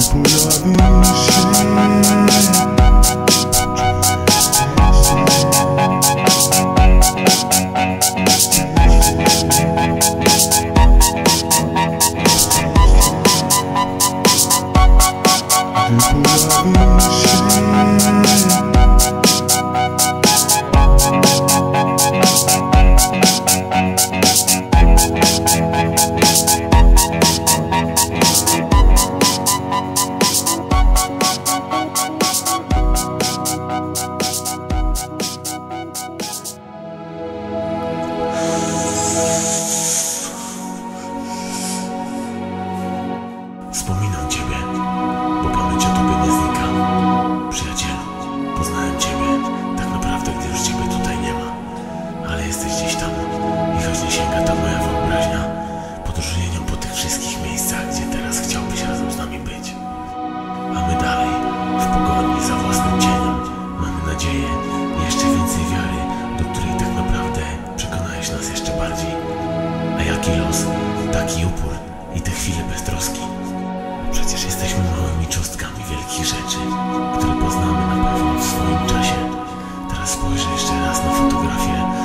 Купила вещи taki upór i te chwile beztroski. Przecież jesteśmy małymi cząstkami wielkich rzeczy, które poznamy na pewno w swoim czasie. Teraz spojrzę jeszcze raz na fotografię